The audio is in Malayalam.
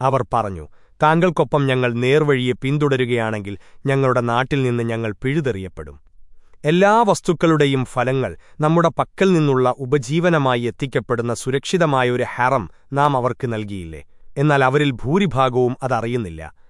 അവർ പറഞ്ഞു താങ്കൾക്കൊപ്പം ഞങ്ങൾ നേർവഴിയെ പിന്തുടരുകയാണെങ്കിൽ ഞങ്ങളുടെ നാട്ടിൽ നിന്ന് ഞങ്ങൾ പിഴുതെറിയപ്പെടും. എല്ലാ വസ്തുക്കളുടെയും ഫലങ്ങൾ നമ്മുടെ പക്കൽ നിന്നുള്ള ഉപജീവനമായി എത്തിക്കപ്പെടുന്ന സുരക്ഷിതമായൊരു ഹറം നാം അവർക്ക് നൽകിയില്ലേ? എന്നാൽ അവരിൽ ഭൂരിഭാഗവും അതറിയുന്നില്ല.